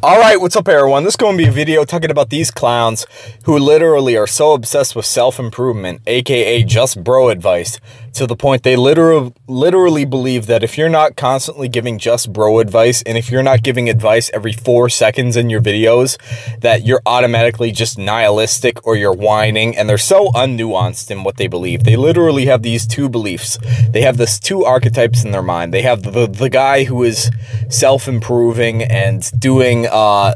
Alright, what's up everyone? This is going to be a video talking about these clowns who literally are so obsessed with self-improvement, aka just bro advice, to the point they literally, literally believe that if you're not constantly giving just bro advice, and if you're not giving advice every four seconds in your videos, that you're automatically just nihilistic or you're whining, and they're so unnuanced in what they believe. They literally have these two beliefs. They have this two archetypes in their mind. They have the, the guy who is self-improving and doing uh,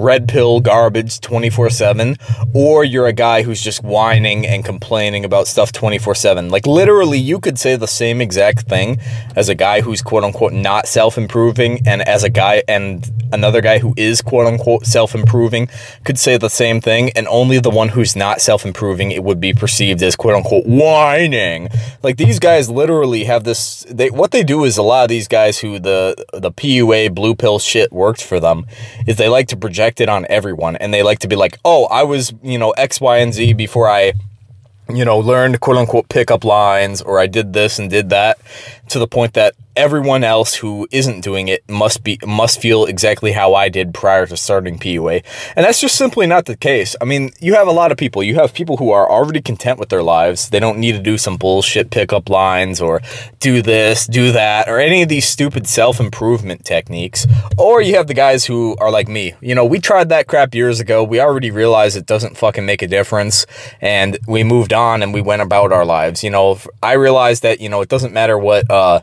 red pill garbage 24-7 or you're a guy who's just whining and complaining about stuff 24-7 like literally you could say the same exact thing as a guy who's quote-unquote not self-improving and as a guy and another guy who is quote-unquote self-improving could say the same thing and only the one who's not self-improving it would be perceived as quote-unquote whining. Like these guys literally have this they what they do is a lot of these guys who the the PUA blue pill shit worked for them is they like to project on everyone and they like to be like, oh, I was, you know, X, Y, and Z before I, you know, learned quote unquote pickup lines or I did this and did that to the point that everyone else who isn't doing it must be must feel exactly how I did prior to starting PUA. And that's just simply not the case. I mean, you have a lot of people. You have people who are already content with their lives. They don't need to do some bullshit pickup lines or do this, do that, or any of these stupid self-improvement techniques. Or you have the guys who are like me. You know, we tried that crap years ago. We already realized it doesn't fucking make a difference. And we moved on and we went about our lives. You know, I realized that, you know, it doesn't matter what, uh,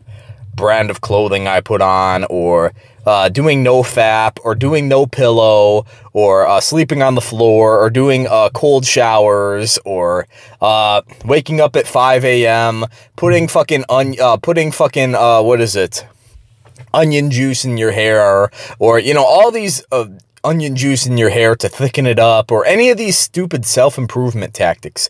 brand of clothing I put on or uh, doing no fap or doing no pillow or uh, sleeping on the floor or doing uh, cold showers or uh, waking up at 5 a.m. putting fucking uh, putting fucking uh, what is it onion juice in your hair or you know all these onion juice in your hair to thicken it up or any of these stupid self-improvement tactics.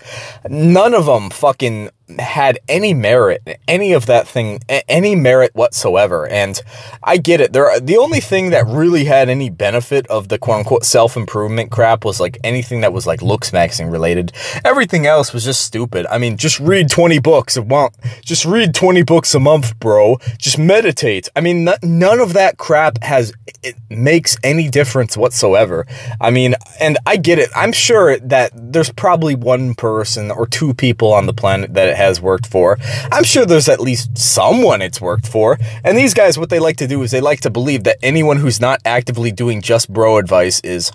None of them fucking had any merit, any of that thing, any merit whatsoever. And I get it. There, the only thing that really had any benefit of the quote unquote self improvement crap was like anything that was like looks maxing related. Everything else was just stupid. I mean, just read 20 books a month. Just read 20 books a month, bro. Just meditate. I mean, none of that crap has, it makes any difference whatsoever. I mean, and I get it. I'm sure that there's probably one person or two people on the planet that has worked for. I'm sure there's at least someone it's worked for. And these guys, what they like to do is they like to believe that anyone who's not actively doing just bro advice is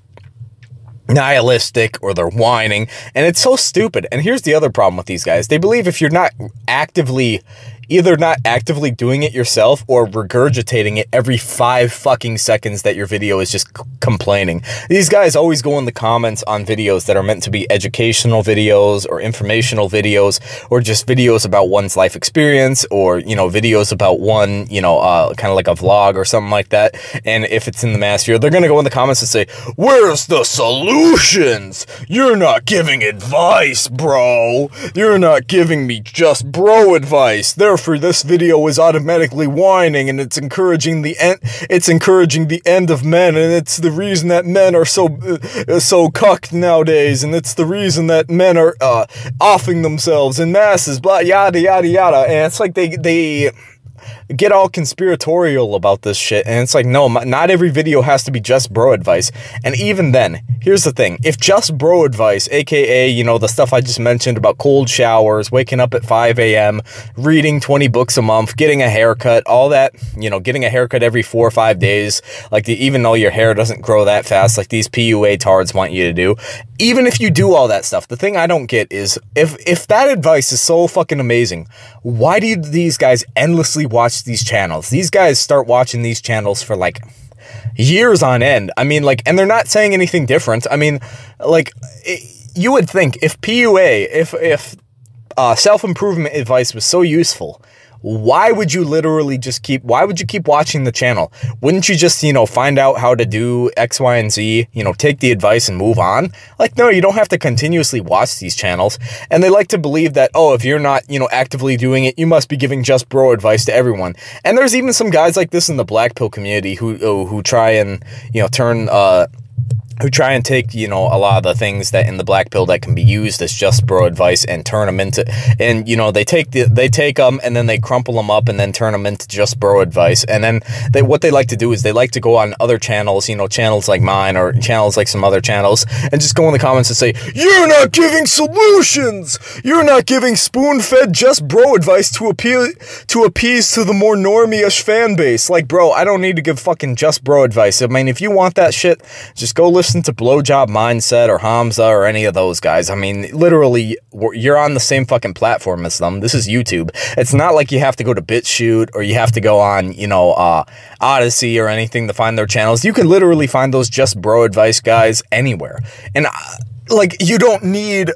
nihilistic or they're whining and it's so stupid and here's the other problem with these guys they believe if you're not actively either not actively doing it yourself or regurgitating it every five fucking seconds that your video is just complaining. These guys always go in the comments on videos that are meant to be educational videos or informational videos or just videos about one's life experience or, you know, videos about one, you know, uh, kind of like a vlog or something like that. And if it's in the mass they're going to go in the comments and say, where's the solutions? You're not giving advice, bro. You're not giving me just bro advice. Therefore, for this video is automatically whining and it's encouraging the end it's encouraging the end of men and it's the reason that men are so uh, so cucked nowadays and it's the reason that men are uh offing themselves in masses blah yada yada yada. And it's like they they get all conspiratorial about this shit. And it's like, no, not every video has to be just bro advice. And even then, here's the thing. If just bro advice, aka, you know, the stuff I just mentioned about cold showers, waking up at 5 a.m., reading 20 books a month, getting a haircut, all that, you know, getting a haircut every four or five days, like the, even though your hair doesn't grow that fast, like these PUA tards want you to do. Even if you do all that stuff, the thing I don't get is if, if that advice is so fucking amazing, why do these guys endlessly watch these channels. These guys start watching these channels for like years on end. I mean, like, and they're not saying anything different. I mean, like, it, you would think if PUA, if, if uh, self-improvement advice was so useful, why would you literally just keep, why would you keep watching the channel? Wouldn't you just, you know, find out how to do X, Y, and Z, you know, take the advice and move on? Like, no, you don't have to continuously watch these channels. And they like to believe that, oh, if you're not, you know, actively doing it, you must be giving just bro advice to everyone. And there's even some guys like this in the black pill community who, who try and, you know, turn, uh, who try and take, you know, a lot of the things that in the black pill that can be used as just bro advice and turn them into, and, you know, they take the, they take them and then they crumple them up and then turn them into just bro advice. And then they, what they like to do is they like to go on other channels, you know, channels like mine or channels like some other channels and just go in the comments and say, you're not giving solutions. You're not giving spoon fed just bro advice to appeal, to appease to the more normie-ish fan base. Like, bro, I don't need to give fucking just bro advice. I mean, if you want that shit, just go listen listen to Blowjob Mindset or Hamza or any of those guys. I mean, literally, you're on the same fucking platform as them. This is YouTube. It's not like you have to go to BitChute or you have to go on, you know, uh, Odysee or anything to find their channels. You can literally find those just bro advice guys anywhere. And, uh, like, you don't need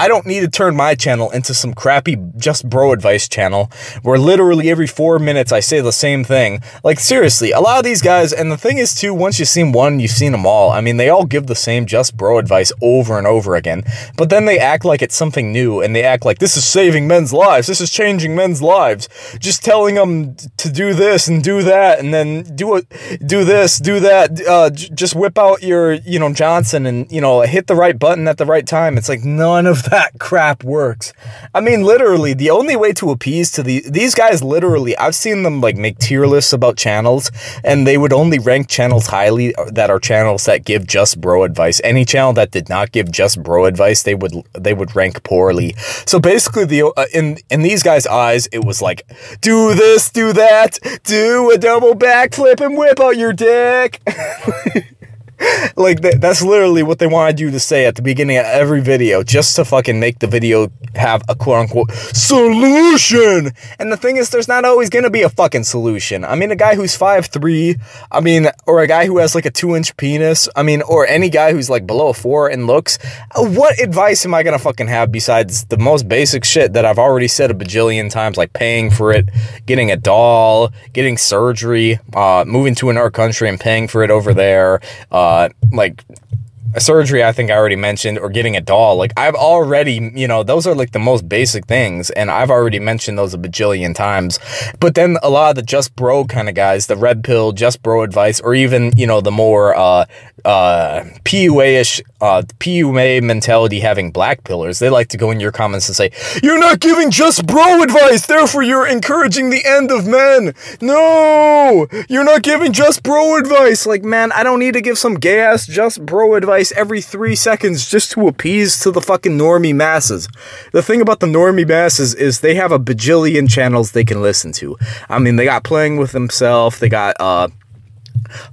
I don't need to turn my channel into some crappy just bro advice channel where literally every four minutes I say the same thing. Like seriously, a lot of these guys, and the thing is too, once you've seen one, you've seen them all. I mean, they all give the same just bro advice over and over again, but then they act like it's something new and they act like this is saving men's lives. This is changing men's lives. Just telling them to do this and do that and then do it, do this, do that. Uh, just whip out your, you know, Johnson and, you know, hit the right button at the right time. It's like none of that crap works. I mean, literally, the only way to appease to the these guys, literally, I've seen them like make tier lists about channels, and they would only rank channels highly that are channels that give just bro advice. Any channel that did not give just bro advice, they would they would rank poorly. So basically, the uh, in in these guys' eyes, it was like, do this, do that, do a double backflip and whip out your dick. like that's literally what they wanted you to say at the beginning of every video just to fucking make the video have a quote unquote solution. And the thing is there's not always gonna be a fucking solution. I mean a guy who's five three, i mean or a guy who has like a two inch penis i mean or any guy who's like below four in looks what advice am i gonna fucking have besides the most basic shit that i've already said a bajillion times like paying for it getting a doll getting surgery uh moving to another country and paying for it over there uh like a surgery I think I already mentioned or getting a doll. Like I've already, you know, those are like the most basic things and I've already mentioned those a bajillion times. But then a lot of the just bro kind of guys, the red pill, just bro advice, or even, you know, the more uh uh PUA-ish uh PUA mentality having black pillars, they like to go in your comments and say, You're not giving just bro advice, therefore you're encouraging the end of men. No! You're not giving just bro advice. Like, man, I don't need to give some gay ass just bro advice every three seconds just to appease to the fucking normie masses. The thing about the normie masses is they have a bajillion channels they can listen to. I mean, they got Playing With Himself, they got, uh,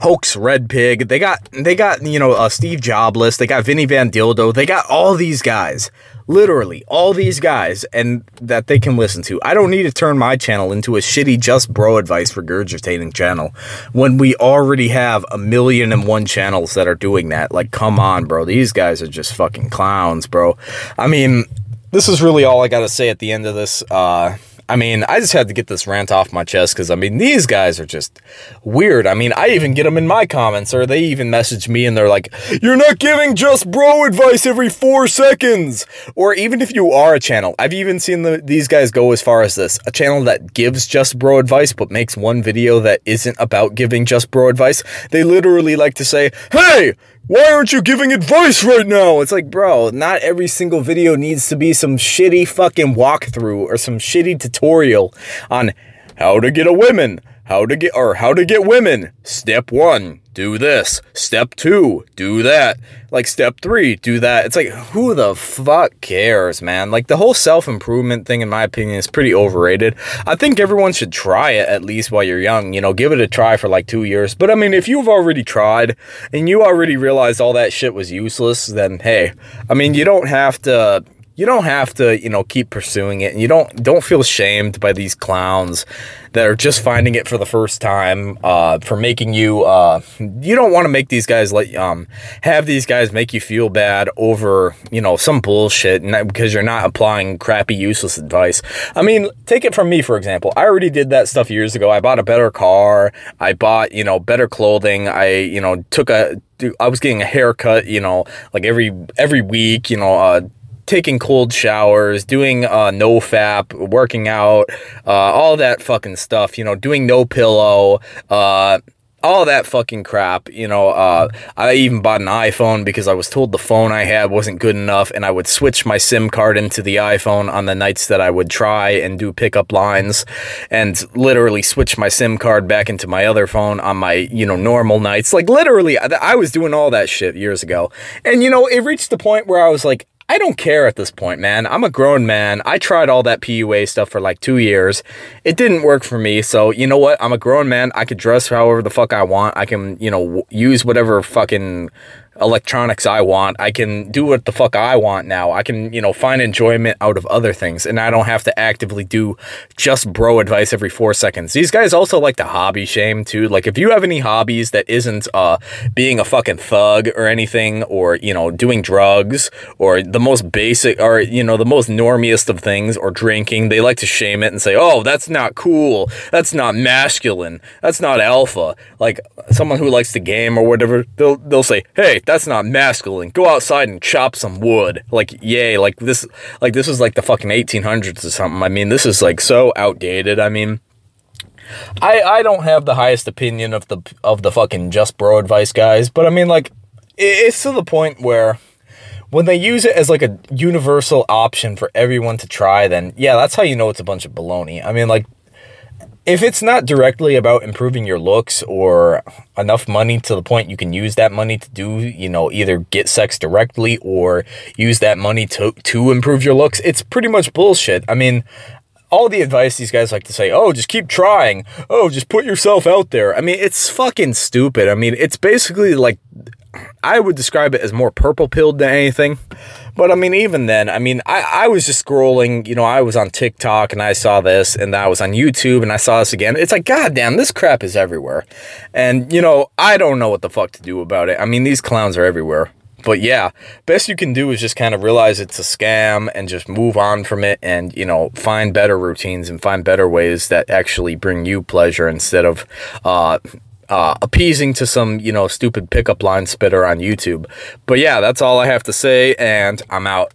Hoax Red Pig. They got, they got, you know, uh, Steve Jobless. They got Vinny Van Dildo. They got all these guys literally all these guys and that they can listen to. I don't need to turn my channel into a shitty just bro advice regurgitating channel when we already have a million and one channels that are doing that. Like, come on, bro. These guys are just fucking clowns, bro. I mean, this is really all I got to say at the end of this. Uh, I mean, I just had to get this rant off my chest because, I mean, these guys are just weird. I mean, I even get them in my comments or they even message me and they're like, you're not giving just bro advice every four seconds. Or even if you are a channel, I've even seen the, these guys go as far as this, a channel that gives just bro advice but makes one video that isn't about giving just bro advice. They literally like to say, hey, why aren't you giving advice right now? It's like, bro, not every single video needs to be some shitty fucking walkthrough or some shitty tutorial on how to get a woman, how to get, or how to get women. Step one, do this. Step two, do that. Like step three, do that. It's like, who the fuck cares, man? Like the whole self-improvement thing, in my opinion, is pretty overrated. I think everyone should try it at least while you're young, you know, give it a try for like two years. But I mean, if you've already tried and you already realized all that shit was useless, then hey, I mean, you don't have to you don't have to, you know, keep pursuing it. And you don't don't feel shamed by these clowns that are just finding it for the first time uh, for making you. Uh, you don't want to make these guys let um have these guys make you feel bad over you know some bullshit and because you're not applying crappy useless advice. I mean, take it from me for example. I already did that stuff years ago. I bought a better car. I bought you know better clothing. I you know took a I was getting a haircut, you know, like every every week, you know, uh, taking cold showers, doing uh, no fap, working out, uh, all that fucking stuff, you know, doing no pillow, uh, all that fucking crap. You know, uh, I even bought an iPhone because I was told the phone I had wasn't good enough, and I would switch my SIM card into the iPhone on the nights that I would try and do pickup lines, and literally switch my SIM card back into my other phone on my, you know, normal nights. Like, literally, I, I was doing all that shit years ago. And, you know, it reached the point where I was like, I don't care at this point, man. I'm a grown man. I tried all that PUA stuff for like two years. It didn't work for me. So, you know what? I'm a grown man. I could dress however the fuck I want. I can, you know, use whatever fucking electronics I want. I can do what the fuck I want now. I can, you know, find enjoyment out of other things and I don't have to actively do just bro advice every four seconds. These guys also like to hobby shame too. Like if you have any hobbies that isn't uh, being a fucking thug or anything or, you know, doing drugs or the most basic or, you know, the most normiest of things or drinking, they like to shame it and say, oh, that's not cool. That's not masculine. That's not alpha. Like someone who likes to game or whatever, they'll, they'll say, hey, that's not masculine. Go outside and chop some wood. Like, yay, like this, like this is like the fucking 1800s or something. I mean, this is like so outdated. I mean, I, I don't have the highest opinion of the, of the fucking just bro advice guys, but I mean, like, it's to the point where when they use it as like a universal option for everyone to try, then yeah, that's how you know it's a bunch of baloney. I mean, like, if it's not directly about improving your looks or enough money to the point you can use that money to do, you know, either get sex directly or use that money to, to improve your looks, it's pretty much bullshit. I mean, all the advice these guys like to say, oh, just keep trying. Oh, just put yourself out there. I mean, it's fucking stupid. I mean, it's basically like, I would describe it as more purple pilled than anything. But I mean, even then, I mean, I, I was just scrolling, you know, I was on TikTok and I saw this and I was on YouTube and I saw this again. It's like, goddamn, this crap is everywhere. And, you know, I don't know what the fuck to do about it. I mean, these clowns are everywhere. But yeah, best you can do is just kind of realize it's a scam and just move on from it and, you know, find better routines and find better ways that actually bring you pleasure instead of, uh, uh, appeasing to some, you know, stupid pickup line spitter on YouTube. But yeah, that's all I have to say, and I'm out.